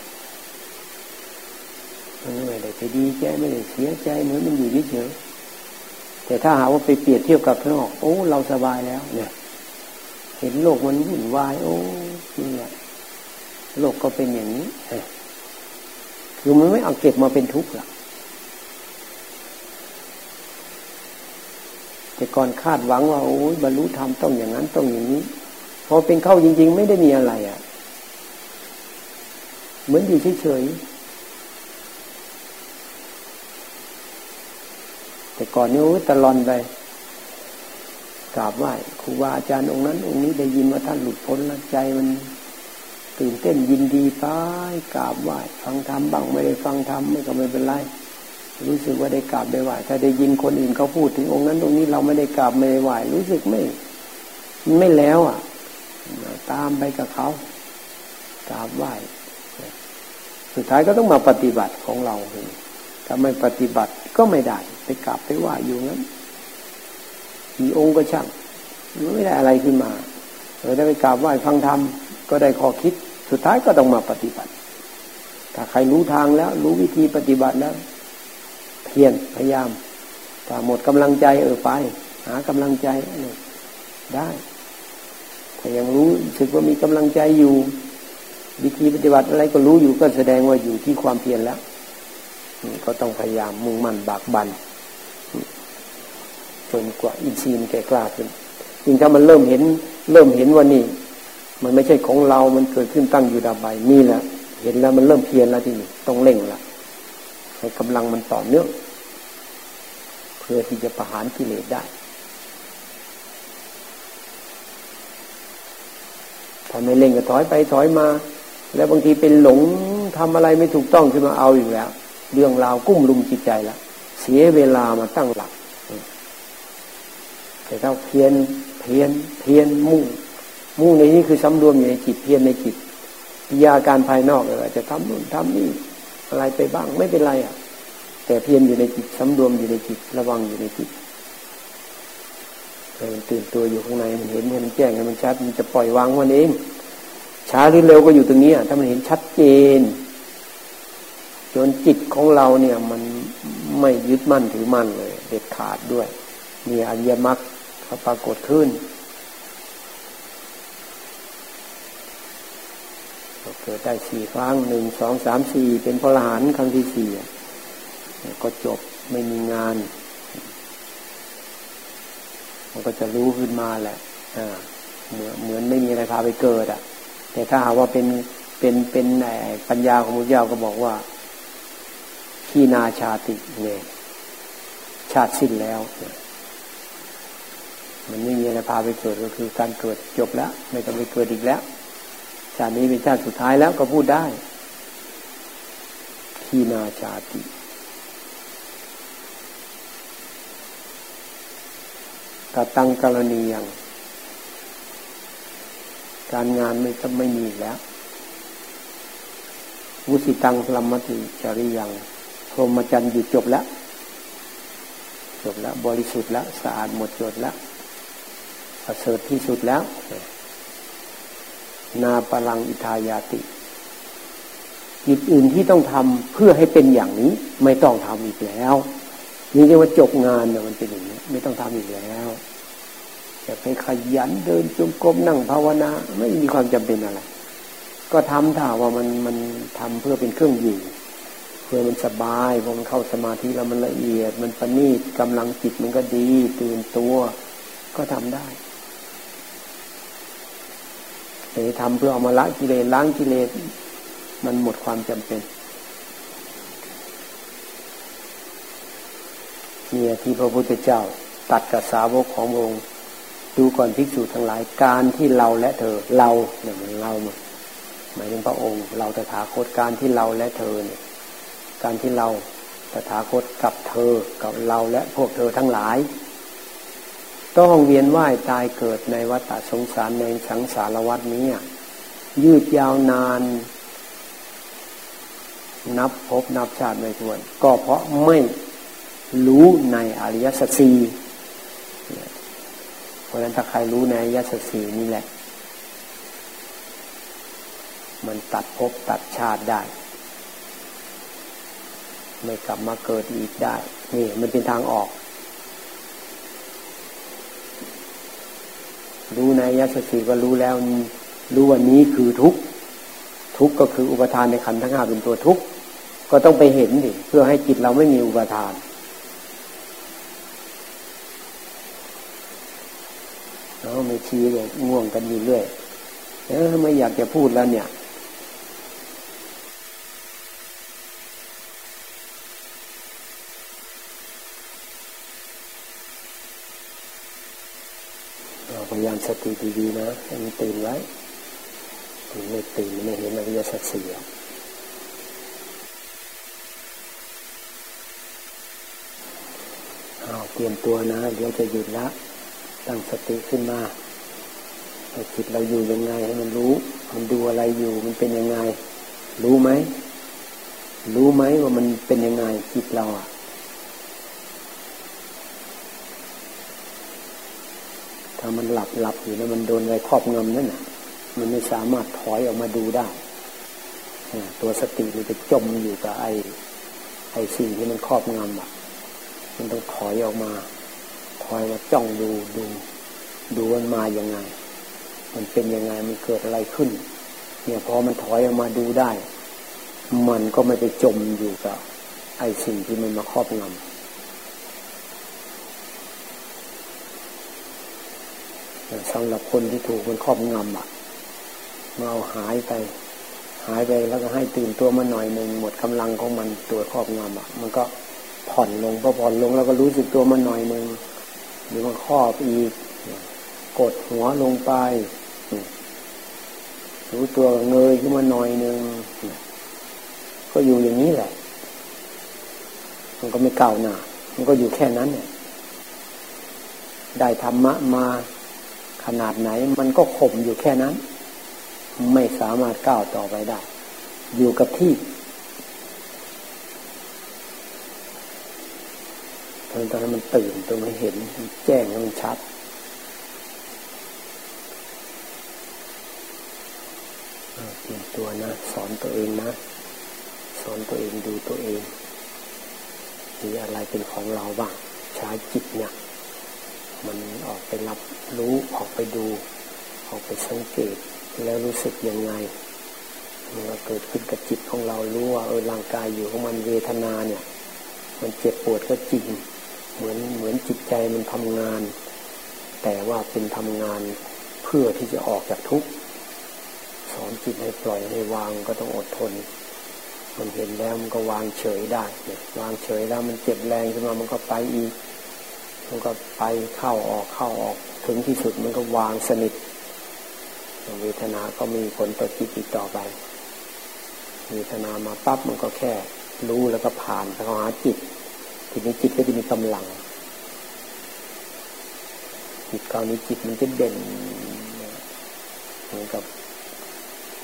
มันไม่ได้ไปดีใจไม่ได้เสียใจเหมือนมันอยู่เฉยแต่ถ้าหาว่าไปเปรียบเทียบกับข้างนอกโอ้ เราสบายแล้ว เนี่ย เห็นโลกมันวุ่นวาย โอ้นี่แหละโลกก็เป็นอย่างนี้คือมันไม่เอาเก็บมาเป็นทุกข์หรอก แต่ก่อนคาดหวังว่าโอ้ยบรรลุธรรมต้องอย่างนั้นต้องอย่างนี้ พอเป็นเข้าจริง ๆ ไม่ได้มีอะไรอะ่ะ เหมือนอยู่เฉยๆแต่ก่อนนี้ตลอนไปกราบไหว้ครูบาอาจารย์องค์นั้น องค์นี้ได้ยินว่าท่านหลุดพ้นแล้วใจมันตื่นเต้นยินดีไปกราบไหว้ฟังธรรมบ้างไม่ได้ฟังธรรมไม่ก็ไม่เป็นไร รู้สึกว่าได้กราบได้ไหวถ้าได้ยินคนอื่นเขาพูดถึงองค์นั้นองนี้เราไม่ได้กราบไม่ได้ไหวรู้สึกไม่ไม่แล้วอะ ตามไปกับเขากราบไหวสุดท้ายก็ต้องมาปฏิบัติของเราเองถ้าไม่ปฏิบัติก็ไม่ได้ ไปกราบไปไหวอยู่นั้นมีองค์ก็ช่างไม่ได้อะไรขึ้นมาเราได้ไปกราบไหว้ฟังธรรมก็ได้ข้อคิด สุดท้ายก็ต้องมาปฏิบัติ ถ้าใครรู้ทางแล้ว รู้วิธีปฏิบัติแล้ว พียรพยายามถ้าหมดกำลังใจเออไป หากำลังใจได้ถ้ายังรู้สึกว่ามีกำลังใจอยู่วิธีปฏิบัติอะไรก็รู้อยู่ก็แสดงว่าอยู่ที่ความเพียรแล้วก็ต้องพยายามมุ่งมั่นบากบันจนกว่าอินทรีย์แก่กล้าขึ้นยิ่งถ้ามันเริ่มเห็น เริ่มเห็นว่านี่ มันไม่ใช่ของเรามันเกิดขึ้นตั้งอยู่ดับไปนี่แหละ เห็นแล้วมันเริ่มเพียรแล้วที่นี่ต้องเร่งละให้กำลังมันต่อเนื่อง พื่อที่จะประหารกิเลสได้ ถ้าไม่เร่งก็ถอยไปถอยมา แล้วบางทีเป็นหลงทำอะไรไม่ถูกต้องขึ้นมาเอาอยู่แล้ว เรื่องราวกุ้มลุมจิตใจแล้วเสียเวลามาตั้งหลักแต่ถ้าเพียนเพียนเพียนมุ่ง มุ่งในนี้คือสำรวมอยู่ในจิตเพียรในจิตปิยาการภายนอกเลยจะทำนู่นทำนี่อะไรไปบ้างไม่เป็นไรอะ แต่เพียรอยู่ในจิตสำรวมอยู่ในจิตระวังอยู่ในจิตมันตื่นตัวอยู่ข้างในมันเห็นมันแจ้งมันชัด มันจะปล่อยวางมันเองช้าหรือเร็วก็อยู่ตรงนี้ถ้ามันเห็นชัดเจน จนจิตของเราเนี่ย มันไม่ยึดมั่นถือมั่นเลย เด็ดขาดด้วย มีอริยมรรคปรากฏขึ้นเกิดได้สี่ครั้งหนึ่งสองสามสี่เป็นพลหารครั้งที่สี่ ก็จบไม่มีงาน มันก็จะรู้ขึ้นมาแหละเหมือนเหมือนไม่มีอะไรพาไปเกิด อะ แต่ถ้าหาว่าเป็นเป็นเป็นปัญญาของมุทยาก็บอกว่าขีนาชาติเนี่ยชาติสิ้นแล้วมันไม่มีอะไรพาไปเกิดก็คือการเกิดจบแล้ว ไม่ต้องไปเกิดอีกแล้วชาตินี้เป็นชาติสุดท้ายแล้วก็พูดได้ทีนาชาติ กตังกรณียังการงานไม่จะไม่มีแล้ววุสิตังพลมติจริยังพรหมจรรย์อยู่จบแล้ว จบแล้ว บริสุทธิ์แล้วสะอาดหมดจดแล้วประเสริฐที่สุดแล้ว นาปลังอิทายาติกิจอื่นที่ต้องทำเพื่อให้เป็นอย่างนี้ ไม่ต้องทำอีกแล้ว นี่เรียกว่าจบงานเนี่ยมันเป็นอย่างนี้ไม่ต้องทำอีกแล้วจะไปขยันเดินจงกรมนั่งภาวนาไม่มีความจำเป็นอะไร ก็ทำถ้าว่ามันมันทำเพื่อเป็นเครื่องอยู่เพื่อมันสบายพอมันเข้าสมาธิแล้วมันละเอียด มันประณีตกำลังจิตมันก็ดี ตื่นตัว ก็ทำได้แต่ทำเพื่อเอามาละกิเลสล้างกิเลสมันหมดความจำเป็น เนี่ยที่พระพุทธเจ้าตัดกับสาวกขององค์ ดูก่อนภิกษุทั้งหลายการที่เราและเธอเราเนี่ยมันเราหมายถึงพระองค์ เราตถาคตการที่เราและเธอเนี่ยการที่เราตถาคตกับเธอกับเราและพวกเธอทั้งหลาย ต้องเวียนว่ายตายเกิดในวัฏสงสารในสังสารวัฏนี้ ยืดยาวนาน นับพบนับชาติไม่ถ้วน ก็เพราะไม่ รู้ในอริยสัจสี่เพราะฉะนั้นถ้าใครรู้ในอริยสัจสี่นี่แหละ มันตัดภพตัดชาติได้ ไม่กลับมาเกิดอีกได้ นี่มันเป็นทางออก รู้ในอริยสัจสี่ก็รู้แล้วรู้ว่านี้คือทุกข์ทุกข์ก็คืออุปทานในขันธ์ทั้งห้าเป็นตัวทุกข์ก็ต้องไปเห็นดิเพื่อให้จิตเราไม่มีอุปทานเราไม่ ชี้เลยง่วงกันอยู่เรื่อยเออไม่อยากจะพูดแล้วเนี่ยพยายามสติดีๆนะให้มันตื่นไว้ถึงไม่ตื่นไม่เห็นอริยสัจสี่เอาเตรียมตัวนะ เดี๋ยวจะหยุดละ ตั้งสติขึ้นมา จิตเราอยู่ยังไงให้มันรู้ มันดูอะไรอยู่ มันเป็นยังไง รู้ไหม รู้ไหมว่ามันเป็นยังไงจิตเราอะถ้ามันหลับหลับอยู่แล้วมันโดนอะไรครอบงำนั่นน่ะ มันไม่สามารถถอยออกมาดูได้ตัวสติมันจะจมอยู่กับไอ้ไอ้สิ่งที่มันครอบงำอะ มันต้องถอยออกมาคอยมาจ้องดูดู ดูมันมาอย่างไง มันเป็นยังไงมันเกิดอะไรขึ้น เนี่ยพอมันถอยออกมาดูได้ มันก็ไม่ไปจมอยู่กับไอ้สิ่งที่มันมาครอบงำสำหรับคนที่ถูกมันครอบงำอะมาเอาหายไป หายไปแล้วก็ให้ตื่นตัวมาหน่อยหนึ่งหมดกำลังของมันตัวครอบงำอะ มันก็ผ่อนลงพอผ่อนลงแล้วก็รู้สึกตัวมาหน่อยหนึ่งหรือว่าครอบอีกกดหัวลงไป รู้ตัวเงยขึ้นมาหน่อยหนึ่งก็อยู่อย่างนี้แหละ มันก็ไม่เก่าหนามันก็อยู่แค่นั้นเนี่ยได้ธรรมะมาขนาดไหน มันก็ข่มอยู่แค่นั้น ไม่สามารถก้าวต่อไปได้ อยู่กับที่ตอนนั้นมันตื่นตัวมันเห็น แจ้งมันชัด เปลี่ยนตัวนะ สอนตัวเองนะ สอนตัวเองดูตัวเองมีอะไรเป็นของเราบ้างใช้จิตเนี่ย มันออกไปรับรู้ออกไปดู ออกไปสังเกต แล้วรู้สึกยังไงมันก็เกิดขึ้นกับจิตของเรารู้ว่าเออร่างกายอยู่ของมันเวทนาเนี่ย มันเจ็บปวดก็จริง เหมือนเหมือนจิตใจมันทำงาน แต่ว่าเป็นทำงานเพื่อที่จะออกจากทุกข์ จิตให้ปล่อยให้วางก็ต้องอดทน มันเห็นแล้วมันก็วางเฉยได้เนี่ยวางเฉยแล้วมันเจ็บแรงขึ้นมามันก็ไปอีก มันก็ไปเข้าออกเข้าออกถึงที่สุดมันก็วางสนิทเวทนาก็มีผลต่อจิตอีกต่อไปเวทนามาปั๊บมันก็แค่ รู้แล้วก็ผ่านไปหาจิต ทีนี้จิตก็จะมีกำลัง จิตคราวนี้จิตมันจะเด่นเหมือนกับ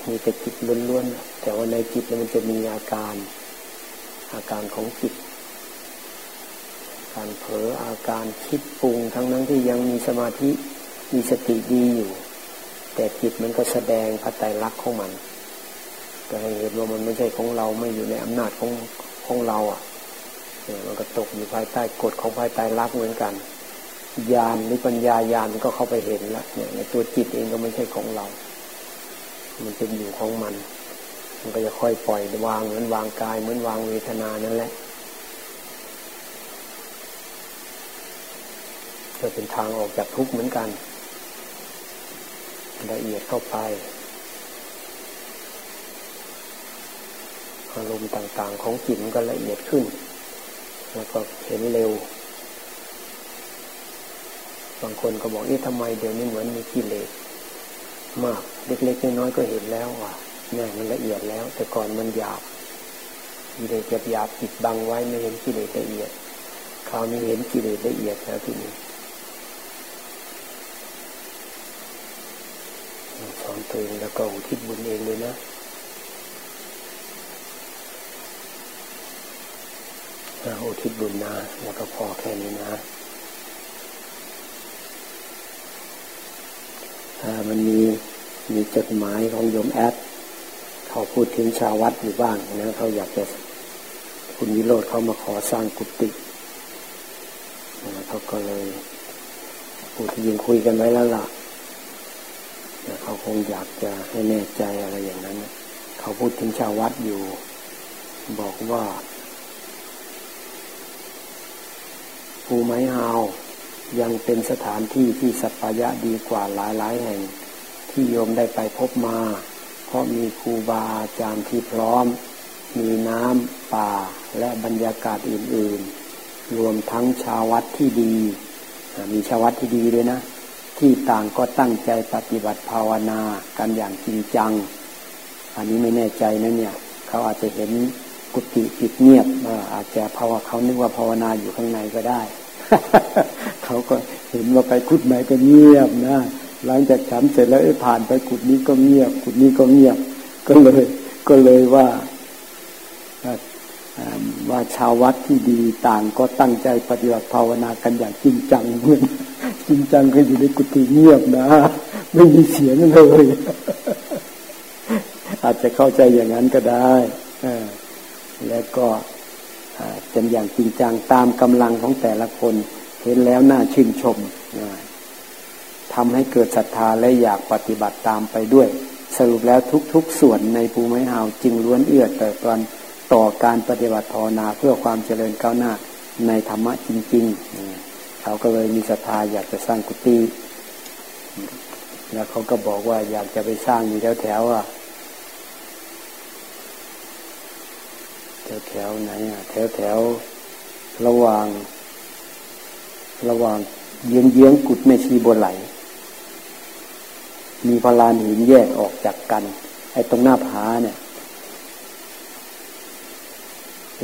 มีแต่จิตล้วนๆแต่ว่าในจิตมันจะมีอาการ อาการของจิต การเผลออาการคิดปรุงทั้งนั้นที่ยังมีสมาธิมีสติดีอยู่ แต่จิตมันก็แสดงพระไตรลักษณ์ของมันก็ให้เห็นว่ามันไม่ใช่ของเราไม่อยู่ในอำนาจของของเราอะมันก็ตกอยู่ภายใต้กฎของภายใต้รักเหมือนกันญาณหรือปัญญาญาณก็เข้าไปเห็นแล้วเนี่ยในตัวจิตเองก็ไม่ใช่ของเรา มันเป็นอยู่ของมัน มันก็จะค่อยปล่อยวางเหมือนวางกายเหมือนวางเวทนานั่นแหละจะเป็นทางออกจากทุกข์เหมือนกัน ละเอียดเข้าไป อารมณ์ต่าง ๆ ของจิตมันก็ละเอียดขึ้น แล้วก็เห็นเร็ว บางคนก็บอกนี่ทำไมเดี๋ยวนี้เหมือนมีกิเลส มาก เล็กๆน้อยๆก็เห็นแล้วว่าเนี่ยมันละเอียดแล้ว แต่ก่อนมันหยาบกิเลสหยาบปิดบังไว้ไม่เห็นกิเลสละเอียดคราวนี้เห็นกิเลสละเอียดแล้วทีนี้สอนตัวเองแล้วก็อุทิศบุญเองเลยนะอุทิศบุญนะแล้วก็พอแค่นี้นะ มันมีมีจดหมายของโยมแอดเขาพูดถึงชาววัดอยู่บ้างนะเขาอยากจะคุณวิโรธเขามาขอสร้างกุฏิเขาก็เลยพูดยิงคุยกันไว้แล้วล่ะเขาคงอยากจะให้แน่ใจอะไรอย่างนั้น เขาพูดถึงชาววัดอยู่ บอกว่าภูไม้ฮาว ยังเป็นสถานที่ที่สัปยะดีกว่าหลายหลายแห่ง ที่โยมได้ไปพบมา เพราะมีครูบาอาจารย์ที่พร้อม มีน้ำป่าและบรรยากาศอื่นๆ รวมทั้งชาววัดที่ดี มีชาววัดที่ดีด้วยนะ ที่ต่างก็ตั้งใจปฏิบัติภาวนากันอย่างจริงจัง อันนี้ไม่แน่ใจนะเนี่ย เขาอาจจะเห็นกุฏิปิดเงียบอาจจะเพราะว่าเขานึกว่าภาวนาอยู่ข้างในก็ได้ เขาก็เห็นว่าไปกุดไหนก็เงียบนะ หลังจากฉันเสร็จแล้วผ่านไปกุดนี้ก็เงียบกุดนี้ก็เงียบ ก็เลย ก็เลยว่าว่าชาววัดที่ดีต่างก็ตั้งใจปฏิบัติภาวนากันอย่างจริงจังเหมือนจริงจังก็อยู่ในกุฏิเงียบนะ ไม่มีเสียงเลย อาจจะเข้าใจอย่างนั้นก็ได้แล้วก็เป็นอย่างจริงจังตามกำลังของแต่ละคน เห็นแล้วน่าชื่นชมทำให้เกิดศรัทธาและอยากปฏิบัติตามไปด้วย สรุปแล้วทุกๆส่วนในภูมิหาวจึงล้วนเอื้อต่อการต่อการปฏิบัติภาวนาเพื่อความเจริญก้าวหน้าในธรรมะจริงๆ เขาก็เลยมีศรัทธาอยากจะสร้างกุฏิแล้วเขาก็บอกว่าอยากจะไปสร้างอยู่แถวๆว่าแถวแถวไหนอะแถวแถวระหว่าง ระหว่างเยื้องเยื้องกุดแม่ชีบัวไหล มีพลานหินแยกออกจากกัน ไอ้ตรงหน้าผาเนี่ย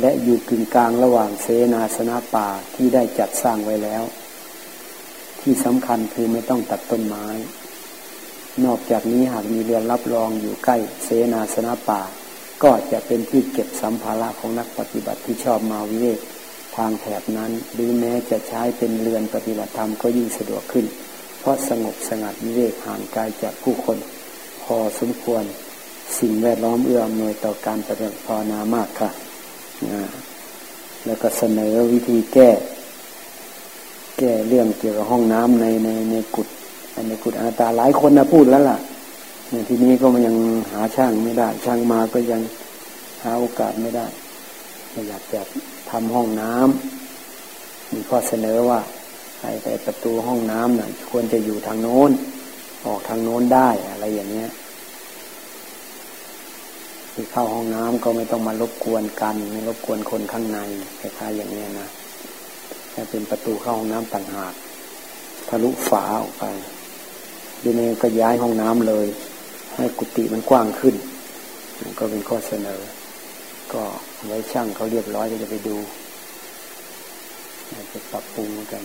และอยู่กึ่งกลางระหว่างเสนาสนะป่าที่ได้จัดสร้างไว้แล้ว ที่สำคัญคือไม่ต้องตัดต้นไม้ นอกจากนี้หากมีเรือนรับรองอยู่ใกล้เสนาสนะป่า ก็จะเป็นที่เก็บสัมภาระของนักปฏิบัติที่ชอบมาวิเวกางแถบนั้น หรือแม้จะใช้เป็นเรือนปฏิบัติธรรมก็ยิ่งสะดวกขึ้น เพราะสงบสงัดวิเวกห่างไกลจากผู้คน พอสมควรสิ่งแวดล้อมเอื้ออำนวยต่อการปฏิบัติภาวนามากค่ะแล้วก็เสนอวิธีแก้ แก้เรื่องเกี่ยวกับห้องน้ำในในในกุฏในกุฏอาตาหลายคนนะพูดแล้วล่ะเนี่ยทีนี้ก็มันยังหาช่างไม่ได้ ช่างมาก็ยังหาโอกาสไม่ได้อยากจะ ทำห้องน้ำมีข้อเสนอว่าไอ้แต่ประตูห้องน้ำน่ะควรจะอยู่ทางโน้น ออกทางโน้นได้อะไรอย่างเงี้ยที่เข้าห้องน้ำก็ไม่ต้องมารบกวนกัน ไม่รบกวนคนข้างในคล้ายๆอย่างเนี้ยนะแค่เป็นประตูเข้าห้องน้ำต่างหากทะลุฝาออกไปดีนี้ก็ย้ายห้องน้ำเลย ให้กุฏิมันกว้างขึ้น ก็เป็นข้อเสนอ ก็ ไว้ช่างเขาเรียบร้อยก็จะไปดูจะปรับปรุงกัน